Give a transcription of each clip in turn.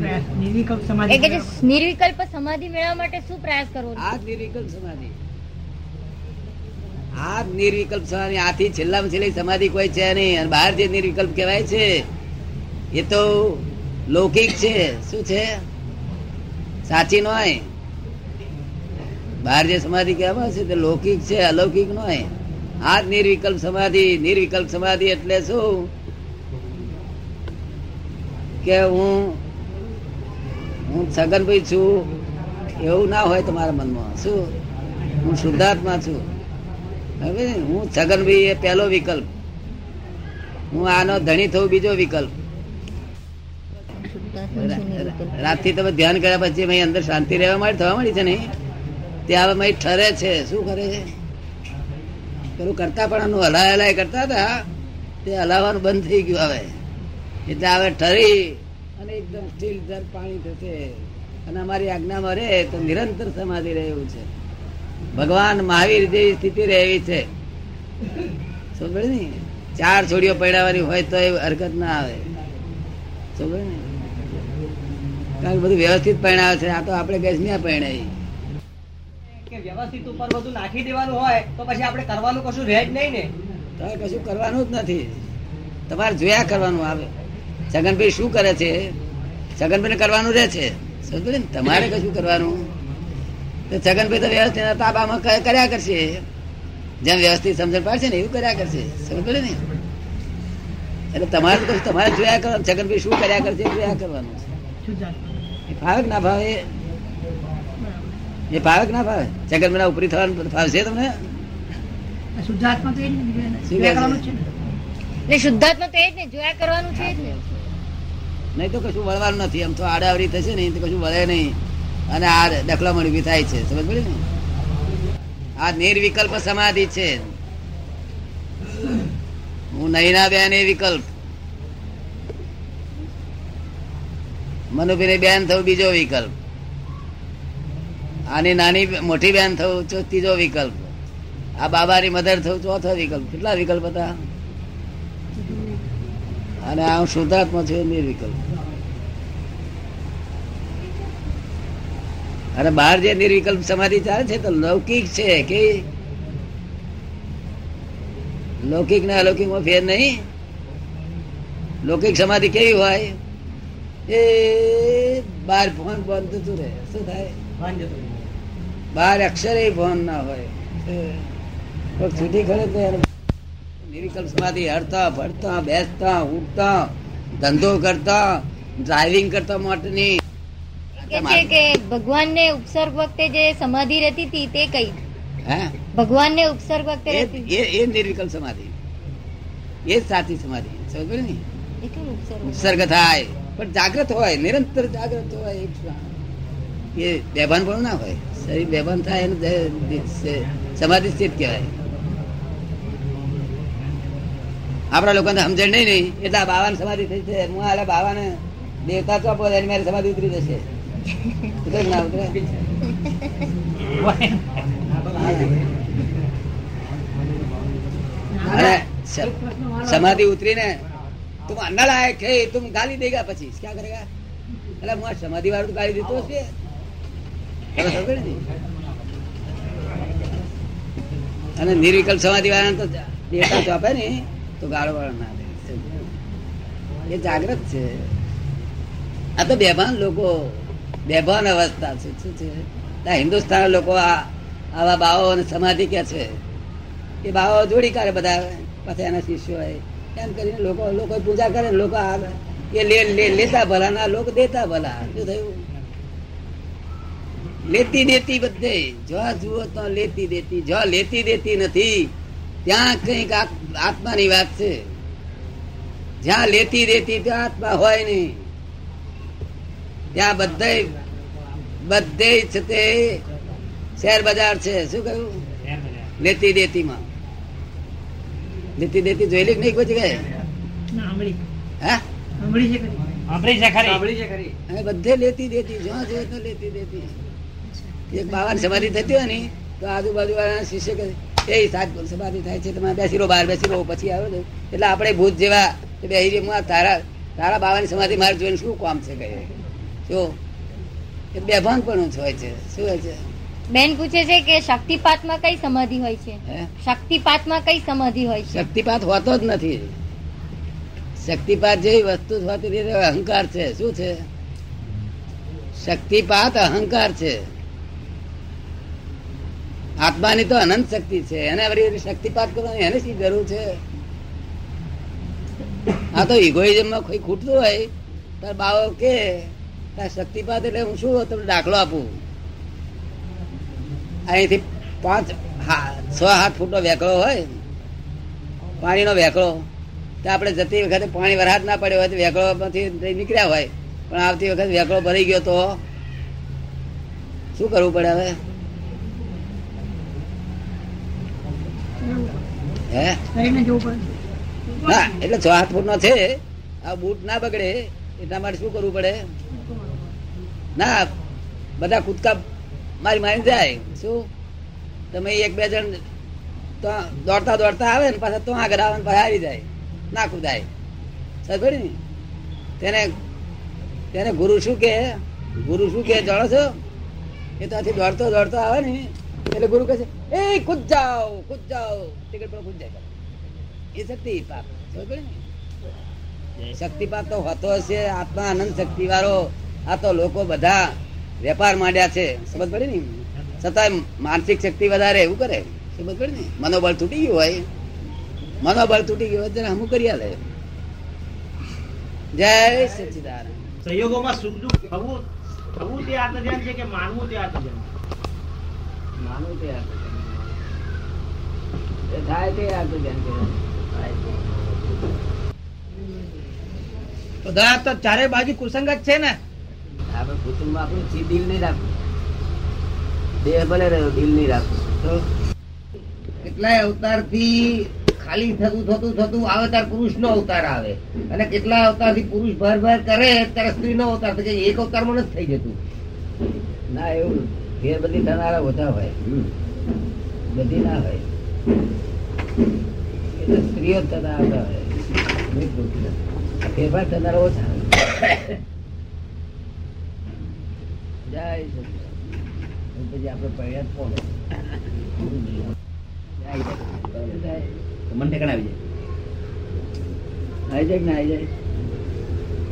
નિર્વિકલ્પ સમાધિ કે જે મેળવવા. નિર્વિકલ્પ સમાધિ મેળવવા માટે શું પ્રયાસ કરવો આ નિર્વિકલ્પ સમાધિ. આ નિર્વિકલ્પ સમાધિ. આથી છેલ્લામાં છેલ્લી સમાધિ કોઈ છે નહીં. અને બહાર જે નિર્વિકલ્પ કહેવાય છે એ તો લૌકિક છે. શું છે? સાચી નો હોય બહાર જે સમાધિ કહેવામાં છે તે લૌકિક છે અલૌકિક નો હોય આ નિર્વિકલ્પ સમાધિ. નિર્વિકલ્પ સમાધિ એટલે શું? કે હું હું છગનભાઈ છું. એવું ના હોય તમારા મનમાં. શું? હું શુદ્ધાત્મા છું. હવે હું છગનભાઈ એ પહેલો વિકલ્પ. હું આનો ધણી થવું બીજો વિકલ્પ. રાતથી તમે ધ્યાન કર્યા પછી મેં અંદર શાંતિ રહેવા માટે થવા મળી છે નહીં ત્યાં હવે ઠરે છે. શું કરે છે? પેલું કરતા પણ હલાય હલાય કરતા હતા. તે હલાવવાનું બંધ થઈ ગયું હવે. એટલે હવે ઠરી. અને એકદમ સ્ટીલ દર પાણી થશે અને અમારી આજ્ઞામાં રહે તો નિરંતર સમાધિ રહે એવું છે. ભગવાન મહાવીર જેવી સ્થિતિ રહે એવી છે. સમજે ને ચાર છોડીઓ પડાવવાની હોય તો એ હરકત ના આવે. સમજે ને કારણ બધું વ્યવસ્થિત પરણાવે છે. આ તો આપણે ગેસ ના પરણાવી કે વ્યવસ્થિત ઉપર બધું નાખી દેવાનું હોય તો પછી આપણે કરવાનું કશું રહે જ નહીં ને. તો કશું કરવાનું જ નથી. તમારે જોયા કરવાનું આવે. છગનભાઈ શું કરે છે? છગનભાઈ કરવાનું રહે છે? સમજો ને તમારે કશું કરવાનું? તો છગનભાઈ તો વ્યવસ્થિત તાબામાં કર્યા કરશે. જેમ વ્યવસ્થિત સમજણ પાડશે ને એવું કર્યા કરશે. સમજ પડે ને? એટલે તમારે તો કશું તમારે જોયા કરવાનું છગનભાઈ શું કર્યા કરશે એ જોયા કરવાનું. છે. ફાવે ના ફાવે એ ફાવે ના ફાવે છગનભાઈ ઉપરી થવાનું ફાવશે તમને? શુદ્ધાત્મા તો એ જ ને, જોયા છે? કરવાનું છે ને. એટલે શુદ્ધાત્મા તો એ જ ને જોયા કરવાનું છે જ ને. નહીં તો કશું વળવાનું નથી. એમ તો આડાવરી થશે નહીં તો કશું વળે નહીં. અને આ દખલામણ ઊભી થાય છે. સમજ પડે ને? આ નિર્વિકલ્પ સમાધિ છે. હું નહીં બેન એ વિકલ્પ. મનુભીને બેન થવું બીજો વિકલ્પ. આની નાની મોટી બેન થવું ત્રીજો વિકલ્પ. આ બાબાની મધર થવું ચોથો વિકલ્પ. કેટલા વિકલ્પ હતા? અને આ હું શુદ્ધાત્મા છું નિર્વિકલ્પ અને બહાર જે નિર્વિકલ્પ સમાધિ ચાલે છે તો લૌકિક છે કે લૌકિક ને અલૌકિકમાં ફેર નહીં. લૌકિક સમાધિ કેવી હોય? એ બાર ફોન બંધ થતું રહે. શું થાય? જતું. બાર અક્ષરે ફોન ના હોય. છૂટી ખરે તો યારમાંથી હરતા ફરતા બેસતા ઉઠતા ધંધો કરતા ડ્રાઇવિંગ કરતા માટેની. કે કે ભગવાનને ઉપસર્ગ વખતે જે સમાધિ રહેતી હતી તે કઈ? હે? ભગવાનને ઉપસર્ગ વખતે એ રહેતી એ- એ નિર્વિકલ્પ સમાધિ. એ સાચી સમાધિ. સમજ ને ઉપસર્ગ થાય. પણ જાગ્રત હોય નિરંતર જાગ્રત હોય એ બેભાન પણ ના હોય. શરીર બેભાન થાય એને સમાધિ સ્થિત કહેવાય. આપણા લોકોને સમજણ નહીં નહીં એટલે બાવાને સમાધિ થઈ છે. હું આલે બાવાને દેવતા ચોપો એની મારી સમાધિ ઉતરી જશે. ના ઉતરે? સમાધિ ઉતરીને તું અન્ના લાયક હે તું ગાલી દેગા પછી. ક્યાં કરેગા એટલે હું સમાધિ વાળું ગાલી દીધું હશે. અને નિર્વિકલ્પ સમાધિ વાળા તો દેવતા ચોપે ને. તો ગાળો વાળો ના દે એ જાગ્રત છે. આ તો બેભાન લોકો, બેભાન અવસ્થા છે. શું છે? હિન્દુસ્તાન લોકો આ, આવા બાવો અને સમાધિ કે છે? એ બાવો જોડી કરે બધા પછી એના શિષ્યો હોય. એમ કરીને લોકો લોકો પૂજા કરે લોકો એ લે- લેતા ભલા ના, લોકો દેતા ભલા. શું થયું? લેતી દેતી બધે. જો જુઓ તો લેતી દેતી. જો લેતી દેતી નથી ત્યાં કંઈક આત- આત્માની વાત છે. જ્યાં લેતી દેતી ત્યાં આત્મા હોય નહીં. ત્યાં બધે બધે છે તે શેર બજાર છે. શું કહ્યું? લેતી દેતી માં લેતી દેતી જોયેલી નહીં કોઈ જગ્યાએ? ના, આંબળી. હા? આંબળી છે ખરી. સાંભળી છે ખરી. હવે બધે લેતી દેતી. જ્યાં જોઈએ તો લેતી દેતી. એક બાવાની સમાધિ થતી હોય ને તો આજુબાજુ વાળા શિષ્ય કહે એ સાત સમાધિ થાય છે તમે બેસી રહો બહાર બેસી રહો પછી આવ્યો ને એટલે આપણે ભૂત જેવા બેસી હું આ તારા તારા બાવાની સમાધિ મારે જોઈને શું કામ છે કહે જો એ બેભાન પણ હોય છે. શું હોય છે? બેન પૂછે છે કે શક્તિપાતમાં કઈ સમાધિ હોય છે? શક્તિપાતમાં કઈ સમાધિ હોય છે? શક્તિપાત હોતો જ નથી. શક્તિપાત જેવી વસ્તુ હોતી અહંકાર છે. શું છે? શક્તિપાત અહંકાર છે. આત્માની તો અનંત શક્તિ છે. એને શક્તિપાત કરવાની એને શી જરૂર છે? આ તો ઇગોઇઝમમાં કોઈ ખૂટતું હોય, તાર બાવો કે, તાર શક્તિપાત એટલે હું શું તમને દાખલો આપું? અહીંથી પાંચ છ સાત ફૂટનો વેકળો હોય, પાણીનો વેકળો, તો આપણે જતી વખતે પાણી વરસાદ ના પડ્યો હોય તો વેકળોમાંથી નીકળ્યા હોય. પણ આવતી વખતે વેકળો ભરી ગયો તો શું કરવું પડે હવે? હે? ના એટલે છ સાત ફૂટનો છે. આ બૂટ ના બગડે એટલા માટે શું કરવું પડે? ના બધા કૂદકા મારી મારી જાય. શું? તમે એક બે જણ તો દોડતા દોડતા આવે ને પાછા તો આગળ આવે ને પાછા આવી જાય. ના કૂદાય. સર ને? તેને તેને ગુરુ શું કે ગુરુ શું કે જાણો છો? એ તો આથી દોડતો દોડતો આવે ને. એટલે ગુરુ કહે છે એ કૂદ જાઓ કૂદ જાઓ. ટિકિટ પર કૂદ જાય. એ શક્તિ પાપ શક્તિ પાપ તો હોતો હશે આત્મા આનંદ શક્તિ વાળો આ તો લોકો બધા વેપાર માંડ્યા છે. સમજ પડે ને? છતાં માનસિક શક્તિ વધારે એવું કરે. સમજ પડે ને? મનોબળ તૂટી ગયું હોય. મનોબળ તૂટી ગયું હોય ત્યારે હમું કરી આલે. જય સચિદાન સહયોગોમાં સુખ દુઃખ થવું થવું તે આત્મધ્યાન છે કે માનવું તે આત્મધ્યાન? તે. થાય તે તો ચારે બાજુ કુસંગ જ છે ને? આપણે કુટુંબમાં આપણું ચી દિલ નહીં રાખવું. દેહ ભલે રહ્યો દિલ નહીં રાખવું. તો કેટલાય અવતારથી ખાલી થતું થતું થતું આવે ત્યારે પુરુષ નો અવતાર આવે. અને કેટલા અવતારથી પુરુષ ભર ભર કરે ત્યારે સ્ત્રી નો અવતાર એક અવતાર અવતારમાં નથી થઈ જતું. ના એવું ફેર બધી થનારા ઓછા હોય. બધી ના હોય. એટલે સ્ત્રીઓ થતા આવતા હોય. ફેરફાર થનારા ઓછા જય પછી આપણે પડ્યા જ કોણ? જય જય. મન ઠેકાણે આવી આવી જાય ને આવી જાય?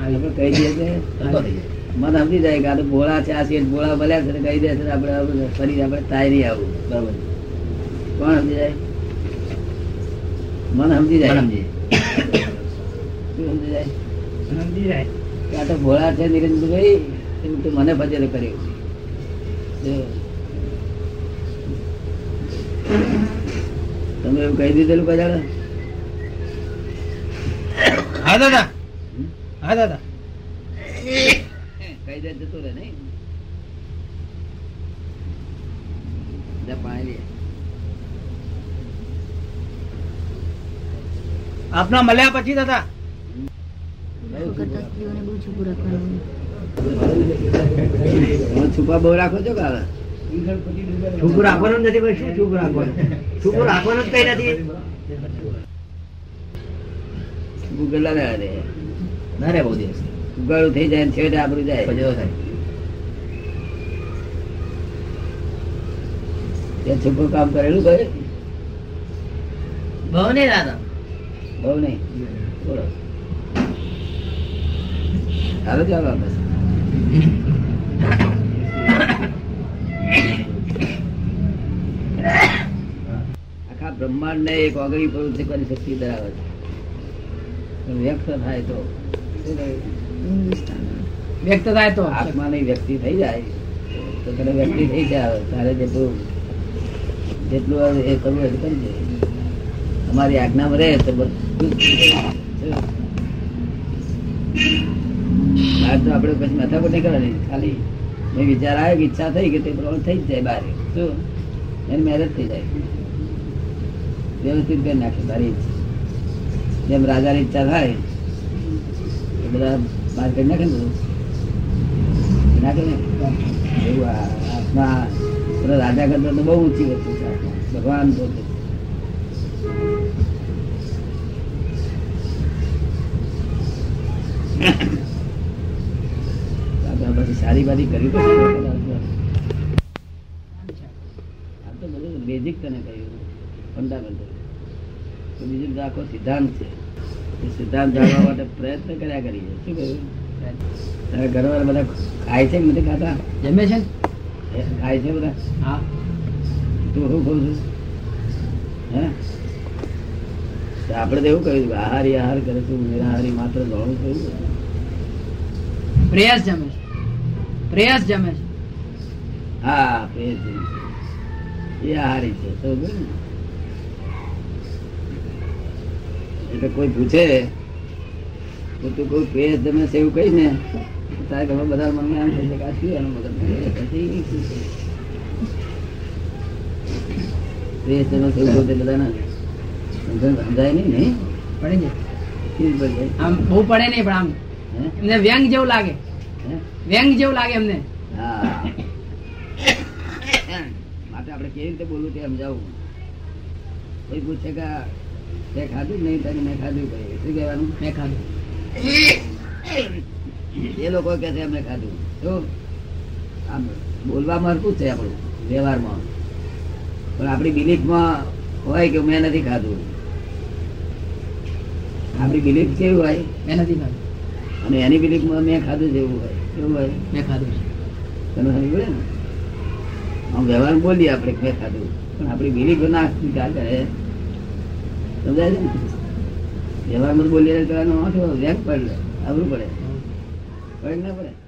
આપણે કહી દઈએ જાય. મન સમજી જાય કે આ તો ભોળા છે આ શેઠ ભોળા ભલ્યા છે કહી દે છે આપણે ફરી આપણે તાય નહીં આવું બરાબર. કોણ સમજી જાય? મન સમજી જાય. સમજી સમજી જાય? સમજી જાય. આ તો ભોળા છે નિરંજનભાઈ એમ તો મને ભજન કર્યું તમે એવું કહી દીધેલું કદાચ હા દાદા. હા દાદા. કહી દે જતો રહે નહીં. પાણી લે. આપના મળ્યા પછી દાદા. છુપા બહુ રાખો છો કાલે હવે? રાખવાનું નથી ભાઈ શું છૂપું રાખવાનું? છૂપું રાખવાનું જ કઈ નથી. છુપું કેટલા રહેવા દે? ના રે બહુ દિવસ. ઉગાડું થઈ જાય છેવટે આપણું જાય. એ છુપું કામ કરેલું ભાઈ બહુ નહીં દાદા બહુ નહીં? બોલો. ચાલો આપણે આખા બ્રહ્માંડ ને એક ઓગળી પ્રવૃત્તિ કરી શક્તિ ધરાવે છે. વ્યક્ત થાય તો. શું? વ્યક્ત થાય તો આત્માની વ્યક્તિ થઈ જાય. તો તને વ્યક્તિ થઈ જાય. તારે જેટલું જેટલું એ કરવું એટલું કરી દે. અમારી આજ્ઞામાં રહે તો બધું બહાર તો આપણે પછી માથાકૂટ નહીં કરવાની ખાલી મેં વિચાર આવ્યો કે ઈચ્છા થઈ કે તે પ્રમાણે થઈ જ જાય બહાર શું એની મહેનત થઈ જાય. વ્યવસ્થિત કરી નાખે તારી જેમ રાજાની ઈચ્છા થાય બધા બહાર કરી નાખે ને નાખે ને? એવું આત્મા રાજા કરતા તો બહુ ઊંચી વસ્તુ છે ભગવાન પોતે પછી સારી બારી કરી તો બધું બેઝિક તને કહ્યું. ફંડામેન્ટલ બીજું બધું આખો સિદ્ધાંત છે. સિદ્ધાંત જાણવા માટે પ્રયત્ન કર્યા કરીએ. શું કહ્યું? તારા ઘરવાળા બધા ખાય છે નથી ખાતા? જમે છે? ખાય છે બધા? હા. તું શું કહું છું? હે? આપણે તો એવું કહ્યું આહારી આહાર કરે છે નિરાહારી માત્ર જાણું છું. પ્રયાસ. પ્રેયસ જમે છે. પ્રયાસ જમે છે. હા પ્રેસ એ આહારી છે સમજ ને? એટલે કોઈ પૂછે તો તું કોઈ પ્રેસ તમે સેવ એવું કહીશ ને તારે ઘરમાં બધા મને એમ થઈ શકે શું એનું મગજ પછી શું છે? પ્રેસ જમે એવું કહું તે બધાને સમજાય નહીં ને પડી? આમ બહુ પડે નહીં પણ આમ? એમને વ્યંગ જેવું લાગે? વ્યંગ જેવું લાગે એમને હા માટે આપણે કેવી રીતે બોલવું તે સમજાવું કોઈ પૂછે કે તે ખાધું નહીં તને મેં ખાધું ભાઈ શું કહેવાનું? મેં ખાધું. એ લોકો કે છે અમે ખાધું. શું આમ બોલવામાં હરકું છે આપણું વ્યવહારમાં. પણ આપણી બિલીફમાં હોય કે મેં નથી ખાધું. આપણી બિલીફ કેવી હોય? મેં નથી ખાધું. અને એની બિલીફમાં મેં ખાધું છે એવું હોય? કેવું હોય? મેં ખાધું છે. તમે સમજ ને? આમ વ્યવહાર બોલીએ આપણે મેં ખાધું. પણ આપણી બિલીફ ના કરે સમજાય છે ને? વ્યવહારમાં બોલીએ વાંધો વ્યક્ત પડે આવરું પડે. પડે ના પડે?